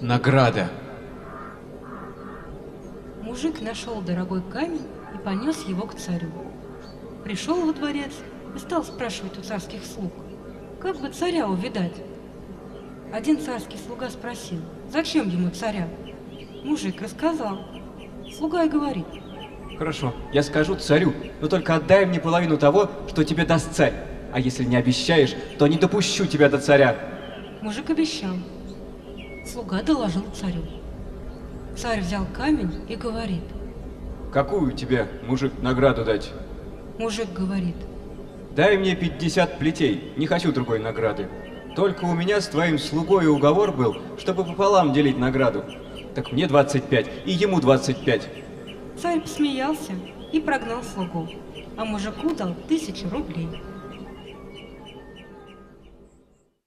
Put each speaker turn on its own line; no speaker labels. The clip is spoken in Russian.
Награда.
Мужик нашел дорогой камень и понес его к царю. Пришел во дворец и стал спрашивать у царских слуг, как бы царя увидать. Один царский слуга спросил, зачем ему царя? Мужик рассказал. Слуга и говорит,
Хорошо, я скажу царю, но только отдай мне половину того, что тебе даст царь. А если не обещаешь, то не допущу тебя до царя.
мужик обещал. Слуга доложил царю. Царь взял камень и говорит.
Какую тебе, мужик, награду дать?
Мужик говорит,
Дай мне 50 плетей, не хочу другой награды. Только у меня с твоим слугой уговор был, чтобы пополам делить награду. Так мне 25, и ему 25.
Царь посмеялся и прогнал слугу, а мужику дал тысячу рублей.